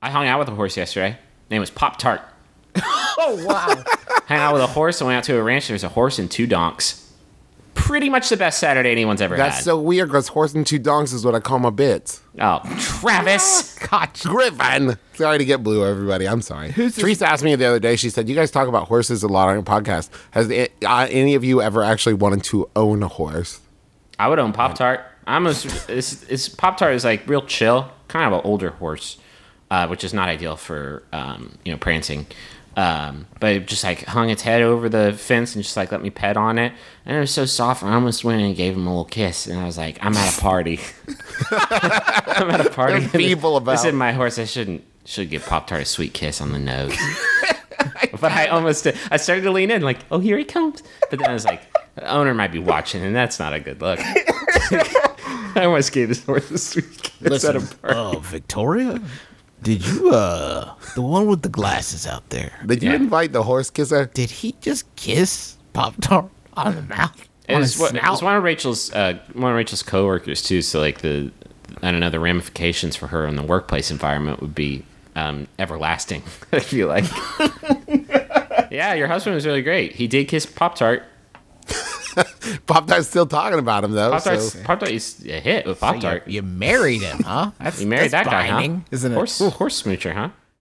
I hung out with a horse yesterday. Name was Pop Tart. Oh wow. Hung out with a horse. I went out to a ranch. There's a horse and two donks. Pretty much the best Saturday anyone's ever had. That's had. so weird because horse and two donks is what I call my bits. oh, Travis. Gotcha. Griffin. Sorry to get blue, everybody. I'm sorry. Who's Teresa asked me the other day. She said, "You guys talk about horses a lot on your podcast. Has the, uh, any of you ever actually wanted to own a horse?" I would own Pop Tart. I'm a, it's, it's Pop Tart is like real chill, kind of an older horse, uh, which is not ideal for um, you know prancing. Um, but it just like hung its head over the fence and just like let me pet on it, and it was so soft. And I almost went and gave him a little kiss, and I was like, I'm at a party. I'm at a party. They're feeble about- I said, my horse, I shouldn't should give Pop Tart a sweet kiss on the nose. but I almost did. I started to lean in, like, oh, here he comes. But then I was like, the owner might be watching, and that's not a good look. I almost gave this horse a sweet kiss at a party. Oh, Victoria? Did you, uh, the one with the glasses out there, Did you Yeah. invite the horse kisser? did he just kiss Pop Tart on the mouth? It on was, what, it was one of Rachel's uh, one of Rachel's coworkers too. So like the I don't know the ramifications for her in the workplace environment would be um, everlasting. I feel like. yeah, your husband was really great. He did kiss Pop Tart. Pop Tart's still talking about him though. Pop Tart. so- Pop Tart is a hit with So Pop you, Tart. you married him, huh? That's, You married that's that guy, binding. huh? Isn't it? Horse, horse smoocher, huh?